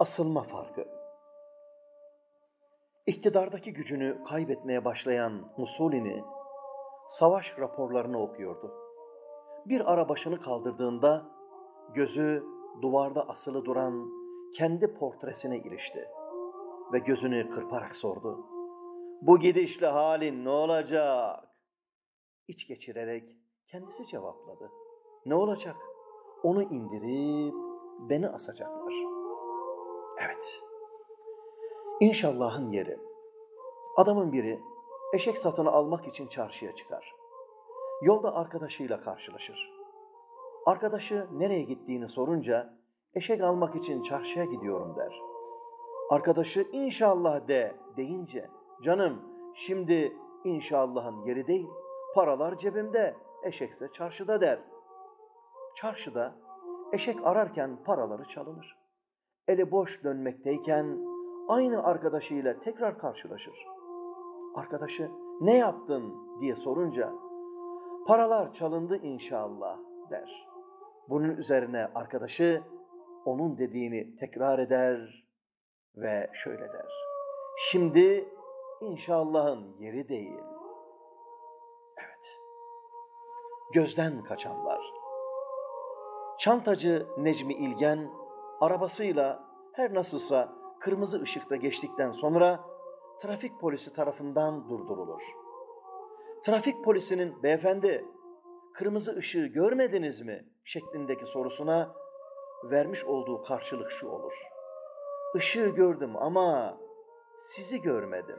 Asılma farkı. İktidardaki gücünü kaybetmeye başlayan Mussolini savaş raporlarını okuyordu. Bir ara başını kaldırdığında gözü duvarda asılı duran kendi portresine ilişti ve gözünü kırparak sordu. Bu gidişle halin ne olacak? İç geçirerek kendisi cevapladı. Ne olacak? Onu indirip beni asacaklar. Evet. İnşallah'ın yeri. Adamın biri eşek satını almak için çarşıya çıkar. Yolda arkadaşıyla karşılaşır. Arkadaşı nereye gittiğini sorunca eşek almak için çarşıya gidiyorum der. Arkadaşı inşallah de deyince canım şimdi inşallahın yeri değil paralar cebimde eşekse çarşıda der. Çarşıda eşek ararken paraları çalınır. Eli boş dönmekteyken aynı arkadaşıyla tekrar karşılaşır. Arkadaşı ne yaptın diye sorunca paralar çalındı inşallah der. Bunun üzerine arkadaşı onun dediğini tekrar eder ve şöyle der. Şimdi inşallahın yeri değil. Evet. Gözden kaçanlar. Çantacı Necmi İlgen arabasıyla her nasılsa kırmızı ışıkta geçtikten sonra trafik polisi tarafından durdurulur. Trafik polisinin beyefendi kırmızı ışığı görmediniz mi şeklindeki sorusuna vermiş olduğu karşılık şu olur. Işığı gördüm ama sizi görmedim.